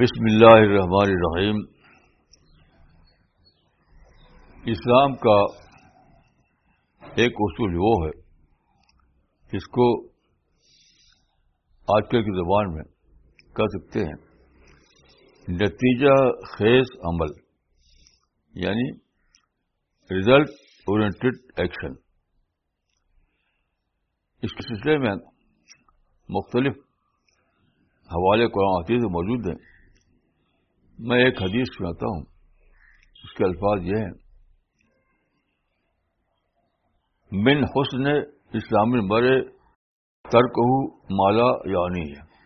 بسم اللہ الرحمن الرحیم۔ اسلام کا ایک اصول وہ ہے جس کو آج کل کی زبان میں کہہ سکتے ہیں۔ نتیجہ خیز عمل یعنی ریزلٹ اورینٹڈ ایکشن اس سلسلے میں مختلف حوالے قرآن حدیث موجود ہیں۔ میں ایک حدیث سناتا ہوں۔ اس کے الفاظ یہ ہیں۔ من حسن اسلام برے ترک مالا یعنی ہے۔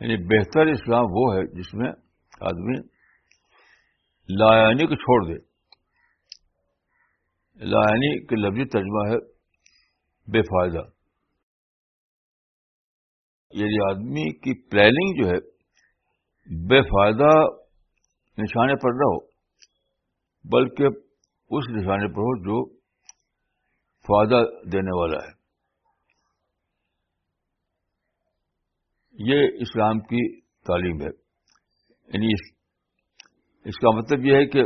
یعنی بہتر اسلام وہ ہے جس میں آدمی لایانی کو چھوڑ دے۔ لایانی کے لفظی ترجمہ ہے بے فائدہ۔ یعنی آدمی کی پلاننگ جو ہے بے فائدہ نشانے پر نہ ہو، بلکہ اس نشانے پر ہو جو فائدہ دینے والا ہے۔ یہ اسلام کی تعلیم ہے۔ یعنی اس کا مطلب یہ ہے کہ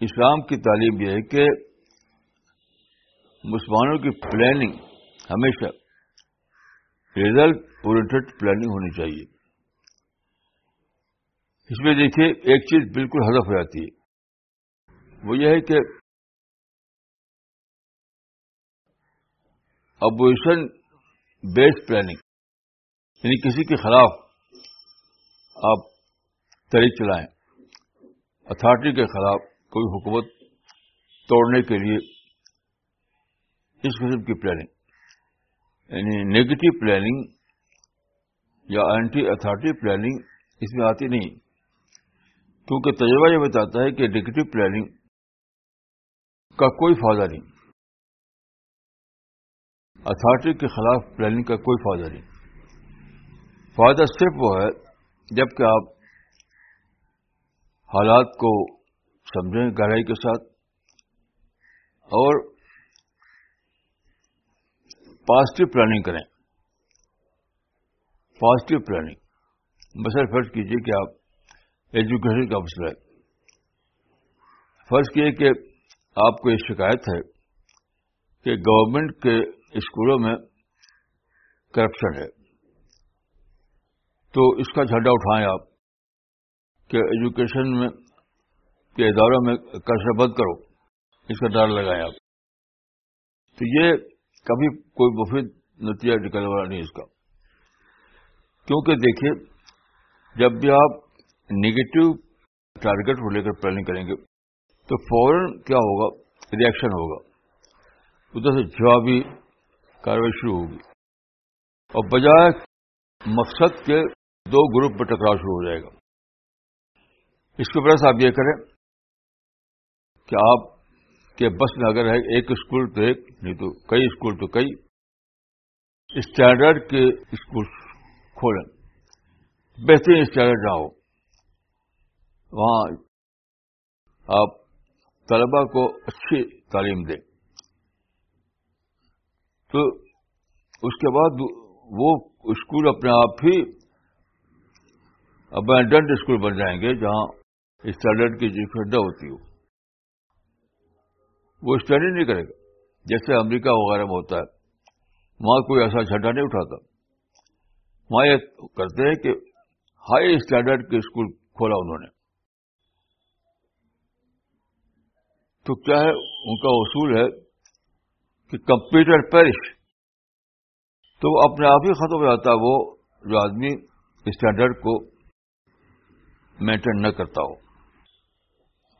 اسلام کی تعلیم یہ ہے کہ مسلمانوں کی پلاننگ ہمیشہ ریزلٹ اورینٹڈ پلاننگ ہونی چاہیے۔ اس میں دیکھیے ایک چیز بالکل ہدف ہو جاتی ہے۔ وہ یہ ہے کہ اپوزیشن بیسڈ پلاننگ یعنی کسی کے خلاف آپ طریق چلائیں۔ اتھارٹی کے خلاف کوئی حکومت توڑنے کے لیے اس قسم کی پلاننگ یعنی نیگیٹو پلاننگ یا اینٹی اتھارٹی پلاننگ اس میں آتی نہیں۔ کیونکہ تجربہ یہ بتاتا ہے کہ نیگیٹو پلاننگ کا کوئی فائدہ نہیں۔ اتھارٹی کے خلاف پلاننگ کا کوئی فائدہ نہیں۔ فائدہ صرف وہ ہے، جبکہ آپ حالات کو سمجھیں گہرائی کے ساتھ اور پازیٹو پلاننگ کریں۔ پازیٹو پلاننگ مثلا فرض کیجیے کہ آپ ایجوکیشن کا مسئلہ ہے۔ فرض کیے کہ آپ کو یہ شکایت ہے کہ گورنمنٹ کے اسکولوں میں کرپشن ہے۔ تو اس کا جھنڈا اٹھائیں آپ کہ ایجوکیشن میں کے اداروں میں کرپشن بند کرو۔ اس کا ڈر لگائیں آپ۔ تو یہ کبھی کوئی مفید نتیجہ نکلنے والا نہیں اس کا۔ کیونکہ دیکھیے، جب بھی آپ نگیٹو ٹارگیٹ کو لے کر پلاننگ کریں گے، تو فوراً کیا ہوگا؟ ریئیکشن ہوگا۔ ادھر سے جوابی کاروائی شروع ہوگی۔ اور بجائے مقصد کے دو گروپ میں ٹکراؤ شروع ہو جائے گا۔ اس کے برس آپ یہ کریں کہ آپ کہ بس میں اگر ہے ایک اسکول تو ایک، نہیں تو کئی اسکول تو کئی۔ اسٹینڈرڈ کے اسکول کھولیں۔ بہترین اسٹینڈرڈ نہ ہو۔ وہاں آپ طلبا کو اچھی تعلیم دیں۔ تو اس کے بعد وہ اسکول اپنے آپ ہی ابینڈنٹ اسکول بن جائیں گے جہاں اسٹینڈرڈ کی جی ہوتی ہو۔ وہ اسٹڈی نہیں کرے گا۔ جیسے امریکہ وغیرہ میں ہوتا ہے۔ وہاں کوئی ایسا جھنڈا نہیں اٹھاتا۔ وہاں یہ کرتے ہیں کہ ہائی اسٹینڈرڈ کے اسکول کھولا انہوں نے۔ تو کیا ہے؟ ان کا اصول ہے کہ کمپیوٹر پیرش۔ تو اپنے آپ ہی ختم ہو جاتا ہے وہ جو آدمی اسٹینڈرڈ کو مینٹین نہ کرتا ہو۔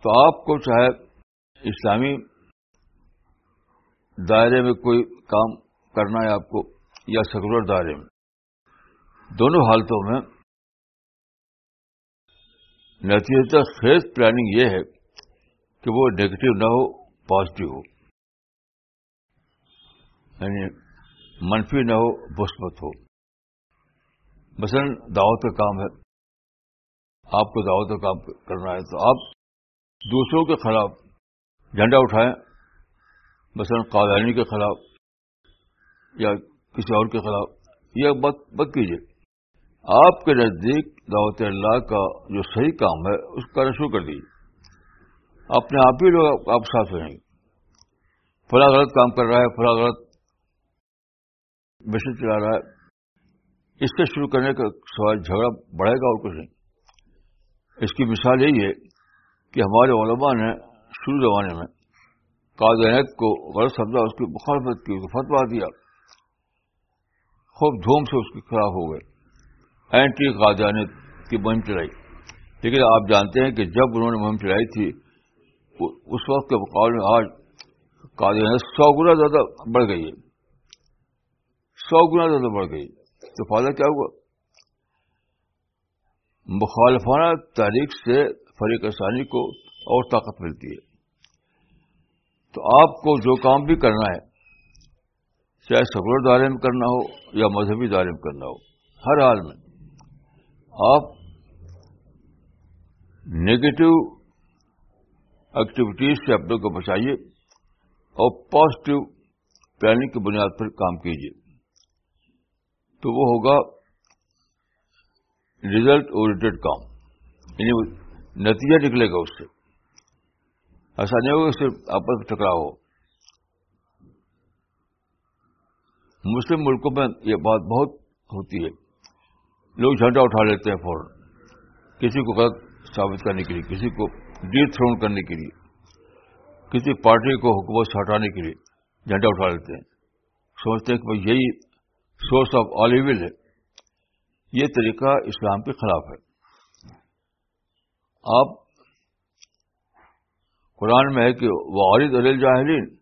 تو آپ کو چاہے اسلامی دائرے میں کوئی کام کرنا ہے آپ کو یا سیکولر دائرے میں۔ دونوں حالتوں میں نتیجہ خیز پلاننگ یہ ہے کہ وہ نیگیٹو نہ ہو پازیٹو ہو۔ یعنی منفی نہ ہو، مثبت ہو۔ مثلا دعوت کا کام ہے۔ آپ کو دعوت کا کام کرنا ہے تو آپ دوسروں کے خلاف جھنڈا اٹھائیں۔ مثلا قادانی کے خلاف یا کسی اور کے خلاف یہ بات بت کیجیے۔ آپ کے نزدیک دعوت اللہ کا جو صحیح کام ہے، اس کا شروع کر دیجیے۔ اپنے آپ ہی لوگ آپ ساتھ رہیں۔ گے فلاں غلط کام کر رہا ہے، فلاں غلط مشن چلا رہا ہے۔ اس سے شروع کرنے کا سوال جھگڑا بڑھے گا اور کچھ نہیں۔ اس کی مثال یہی ہے کہ ہمارے علماء نے شروع زمانے میں قادینت کو غلط سمجھا، اس کی مخالفت کی، اس کو فتوا دیا۔ خوب دھوم سے اس کے خلاف ہو گئے۔ اینٹی قادیانت کی مہم چلائی۔ لیکن آپ جانتے ہیں کہ جب انہوں نے مہم چلائی تھی اس وقت کے مقابلے میں آج قادیانت سو گنا زیادہ بڑھ گئی ہے۔ سو گنا زیادہ بڑھ گئی۔ تو فائدہ کیا ہوا؟ مخالفانہ تاریخ سے فریق ثانی کو اور طاقت ملتی ہے۔ تو آپ کو جو کام بھی کرنا ہے، چاہے سکولر دائرے میں کرنا ہو یا مذہبی دائرے میں کرنا ہو، ہر حال میں آپ نیگیٹو ایکٹیویٹیز سے اپنے کو بچائیے اور پازیٹو پلاننگ کی بنیاد پر کام کیجیے۔ تو وہ ہوگا ریزلٹ اورینٹیڈ کام۔ یعنی نتیجہ نکلے گا اس سے۔ ایسا نہیں ہوگا صرف آپس میں ٹکراؤ ہو۔ مسلم ملکوں میں یہ بات بہت ہوتی ہے۔ لوگ جھنڈا اٹھا لیتے ہیں فوراً۔ کسی کو غلط ثابت کرنے کے لیے، کسی کو ڈی تھرون کرنے کے لیے، کسی پارٹی کو حکومت سے ہٹانے کے لیے جھنڈا اٹھا لیتے ہیں۔ سوچتے ہیں کہ یہی سورس آف آلیول ہے۔ یہ طریقہ اسلام کے خلاف ہے۔ آپ قرآن میں ہے کہ وہ عارض علیل جاہلین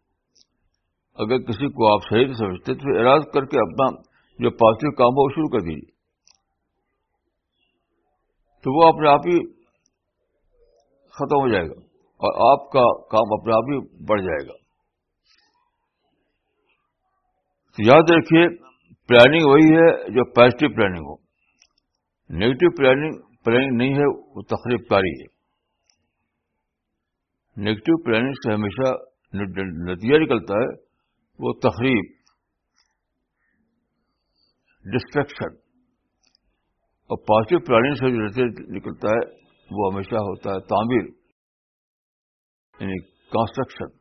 اگر کسی کو آپ صحیح سمجھتے، تو اراض کر کے اپنا جو پازیٹو کام ہو وہ شروع کر دیجیے تو وہ اپنے آپ ہی ختم ہو جائے گا اور آپ کا کام اپنے آپ ہی بڑھ جائے گا۔ یاد رکھیے پلاننگ وہی ہے جو پازیٹو پلاننگ ہو۔ نیگیٹو پلاننگ پلاننگ نہیں ہے، وہ تقریب کاری ہے۔ نیگیٹو پلاننگ سے ہمیشہ نتیجہ نکلتا ہے، وہ تقریب ڈسٹریکشن اور پازیٹو پلاننگ سے جو نتیجہ نکلتا ہے وہ ہمیشہ ہوتا ہے تعمیر یعنی کنسٹرکشن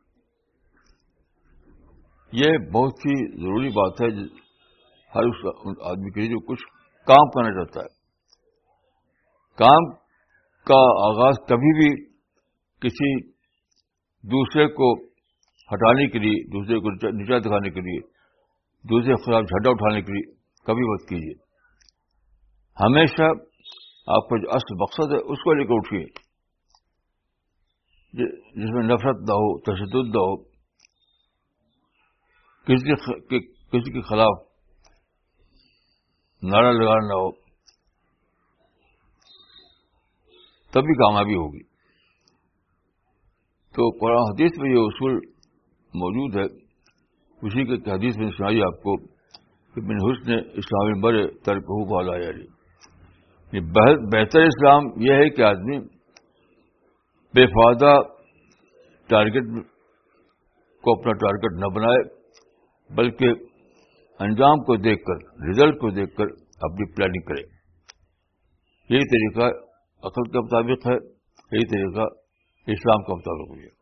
یہ بہت ہی ضروری بات ہے، ہر اس آدمی کے لیے جو کچھ کام کرنا چاہتا ہے۔ کام کا آغاز کبھی بھی کسی دوسرے کو ہٹانے کے لیے، دوسرے کو نیچا دکھانے کے لیے، دوسرے خلاف جھنڈا اٹھانے کے لیے کبھی مت کیجیے۔ ہمیشہ آپ کا جو اصل مقصد ہے اس کو لے کر اٹھیے۔ جی، جس میں نفرت نہ ہو، تشدد نہ ہو، کسی کسی کے خلاف نعرہ لگانا نہ ہو تبھی کامیابی ہوگی۔ تو قرآن حدیث میں یہ اصول موجود ہے۔ اسی کے حدیث میں سنائی آپ کو کہ من حسن اسلامی بڑے ترک ہو بالا یعنی بہتر اسلام یہ ہے کہ آدمی بے فائدہ ٹارگیٹ کو اپنا ٹارگیٹ نہ بنائے، بلکہ انجام کو دیکھ کر ریزلٹ کو دیکھ کر اپنی پلاننگ کرے۔ یہی طریقہ عقل کے مطابق ہے، یہی طریقہ اسلام کا مطابق بھی ہے۔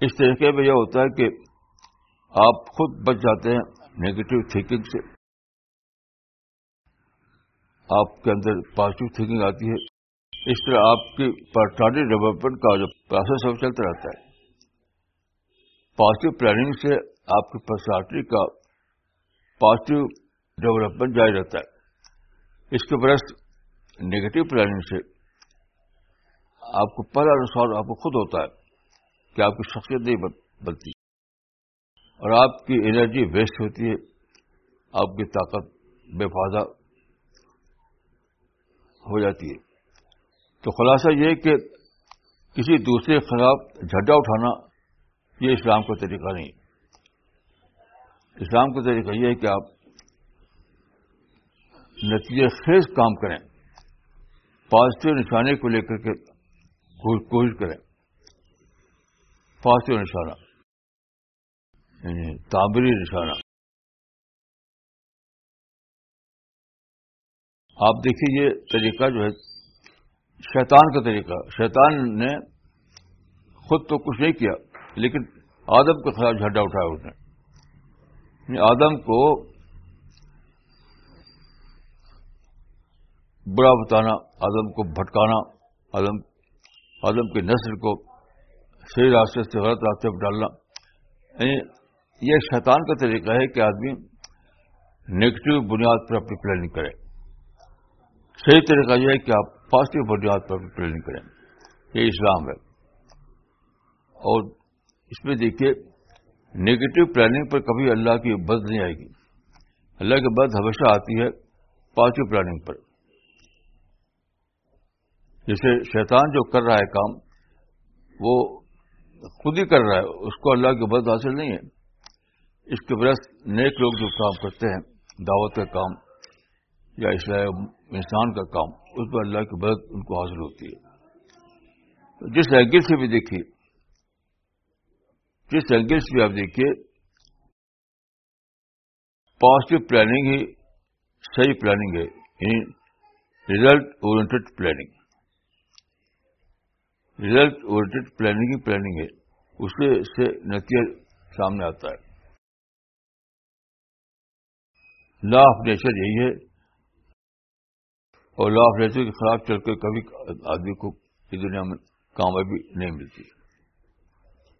اس طریقے میں یہ ہوتا ہے کہ آپ خود بچ جاتے ہیں نیگیٹو تھنکنگ سے۔ آپ کے اندر پازیٹو تھنکنگ آتی ہے، اس طرح آپ کی پرسنالٹی ڈیولپمنٹ کا جو پروسیس ہے، وہ چلتا رہتا ہے۔ پازیٹو پلاننگ سے آپ کی پرسنالٹی کا پازیٹو ڈیولپمنٹ جاری رہتا ہے۔ اس کے برس نیگیٹو پلاننگ سے آپ کو پہلا نقصان آپ کو خود ہوتا ہے کہ آپ کی شخصیت نہیں بنتی۔ اور آپ کی انرجی ویسٹ ہوتی ہے، آپ کی طاقت بے فائدہ ہو جاتی ہے۔ تو خلاصہ یہ کہ کسی دوسرے کے خلاف جھڈا اٹھانا یہ اسلام کا طریقہ نہیں۔ اسلام کا طریقہ یہ ہے کہ آپ نتیجے خیز کام کریں پازیٹو نشانے کو لے کر کے کوشش کریں۔ پازیٹو نشانہ یعنی تعبری نشانہ۔ آپ دیکھیے یہ طریقہ جو ہے، شیطان کا طریقہ۔ شیطان نے خود تو کچھ نہیں کیا، لیکن آدم کے خلاف جھڈا اٹھایا اس نے۔ یعنی آدم کو برا بتانا، آدم کو بھٹکانا، آدم آدم کی نسل کو صحیح راستے سے غلط راستے پر ڈالنا۔ یعنی یہ شیطان کا طریقہ ہے کہ آدمی نگیٹو بنیاد پر اپنی پلاننگ کرے۔ صحیح طریقہ یہ ہے کہ آپ پازیٹو بنیاد پر اپنی پلاننگ کریں۔ یہ اسلام ہے۔ اور اس میں دیکھیے نگیٹو پلاننگ پر کبھی اللہ کی بد نہیں آئے گی۔ اللہ کی بد ہمیشہ آتی ہے پازیٹو پلاننگ پر۔ جیسے شیطان جو کر رہا ہے کام، وہ خود ہی کر رہا ہے، اس کو اللہ کی بد حاصل نہیں ہے۔ اس کے برس نیک لوگ جو کام کرتے ہیں، دعوت کا کام یا اسلام انسان کا کام، اس پر اللہ کی مدد ان کو حاصل ہوتی ہے۔ جس اینگل سے بھی دیکھیے، جس اینگل سے بھی آپ دیکھیے پازیٹو پلاننگ ہی صحیح پلاننگ ہے یعنی result oriented planning result oriented planning ہی پلاننگ ہے، اس سے نتیجہ سامنے آتا ہے۔ لا آف نیچر یہی ہے اور لا آف نیچر کے خلاف چل کے کبھی آدمی کو اس دنیا میں کامیابی نہیں ملتی۔